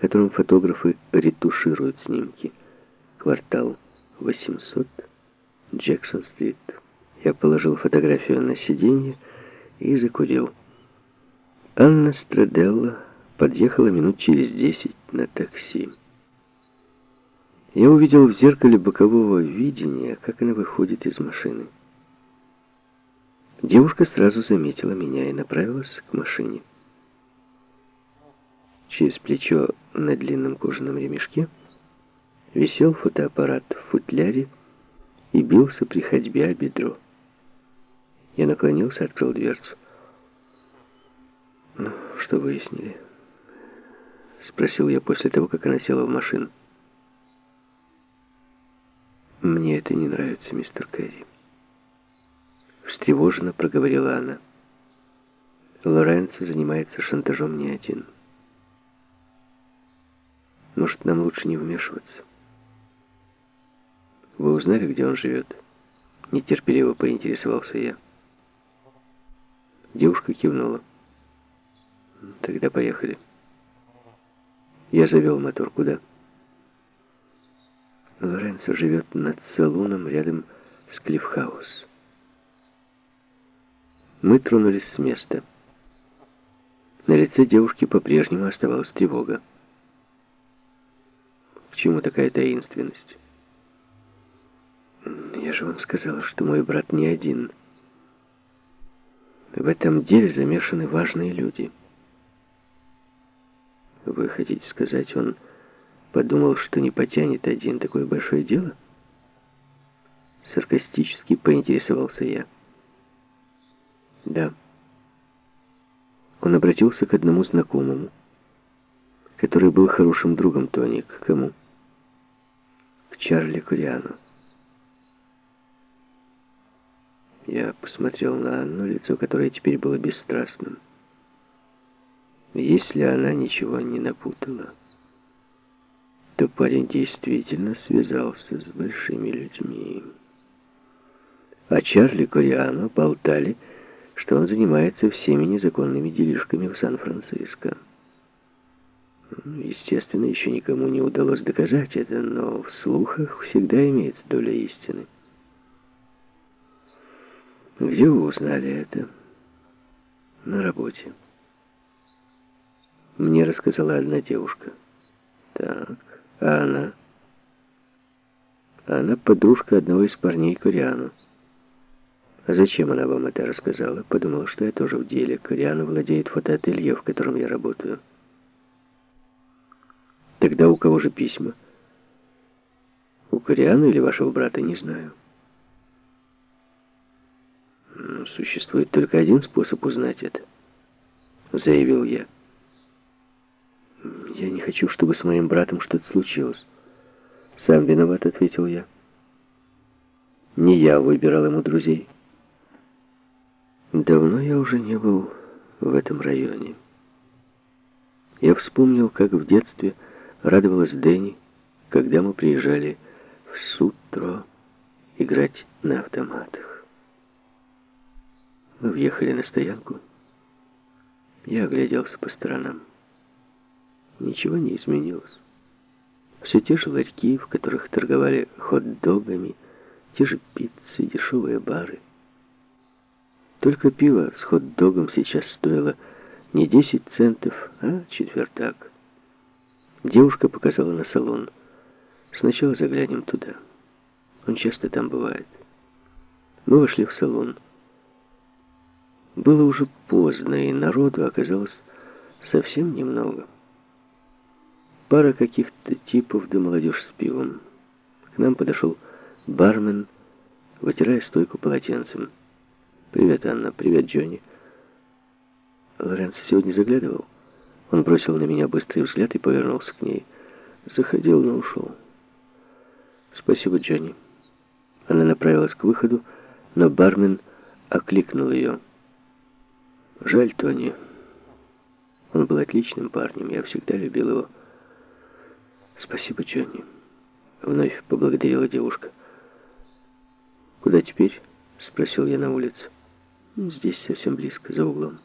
которым фотографы ретушируют снимки. Квартал 800, Джексон-стрит. Я положил фотографию на сиденье и закурил. Анна Страделла подъехала минут через десять на такси. Я увидел в зеркале бокового видения, как она выходит из машины. Девушка сразу заметила меня и направилась к машине. Через плечо на длинном кожаном ремешке висел фотоаппарат в футляре и бился при ходьбе о бедро. Я наклонился, открыл дверцу. «Ну, что выяснили?» Спросил я после того, как она села в машину. «Мне это не нравится, мистер Кэрри». Встревоженно проговорила она. Лоренцо занимается шантажом не один. Может, нам лучше не вмешиваться? Вы узнали, где он живет? Нетерпеливо поинтересовался я. Девушка кивнула. Тогда поехали. Я завел мотор. Куда? Лоренцо живет над салоном рядом с Клиффхаус. Мы тронулись с места. На лице девушки по-прежнему оставалась тревога. Чему такая таинственность? Я же вам сказала, что мой брат не один. В этом деле замешаны важные люди. Вы хотите сказать, он подумал, что не потянет один такое большое дело? Саркастически поинтересовался я. Да. Он обратился к одному знакомому, который был хорошим другом Тони. К кому? Чарли Куриану. Я посмотрел на Анну, лицо которое теперь было бесстрастным. Если она ничего не напутала, то парень действительно связался с большими людьми. А Чарли Кориано болтали, что он занимается всеми незаконными делишками в Сан-Франциско. Естественно, еще никому не удалось доказать это, но в слухах всегда имеется доля истины. Где вы узнали это? На работе. Мне рассказала одна девушка. Так, а она? Она подружка одного из парней Кориану. А зачем она вам это рассказала? Подумала, что я тоже в деле. Кориана владеет фотоателье, в котором я работаю. Тогда у кого же письма? У Кориана или вашего брата, не знаю. Существует только один способ узнать это, заявил я. Я не хочу, чтобы с моим братом что-то случилось. Сам виноват, ответил я. Не я выбирал ему друзей. Давно я уже не был в этом районе. Я вспомнил, как в детстве радовалась Дэнни, когда мы приезжали в Сутро играть на автоматах. Мы въехали на стоянку. Я огляделся по сторонам. Ничего не изменилось. Все те же ларьки, в которых торговали хот-догами, те же пиццы, дешевые бары. Только пиво с хот-догом сейчас стоило не 10 центов, а четвертак. Девушка показала на салон. Сначала заглянем туда. Он часто там бывает. Мы вошли в салон. Было уже поздно, и народу оказалось совсем немного. Пара каких-то типов да молодежь с пивом. К нам подошел бармен, вытирая стойку полотенцем. «Привет, Анна. Привет, Джонни». Лоренцо сегодня заглядывал. Он бросил на меня быстрый взгляд и повернулся к ней. Заходил, но ушел. «Спасибо, Джонни». Она направилась к выходу, но бармен окликнул ее. «Жаль, Тони. Он был отличным парнем, я всегда любил его». «Спасибо, Джонни», — вновь поблагодарила девушка. «Куда теперь?» — спросил я на улице. Здесь совсем близко, за углом.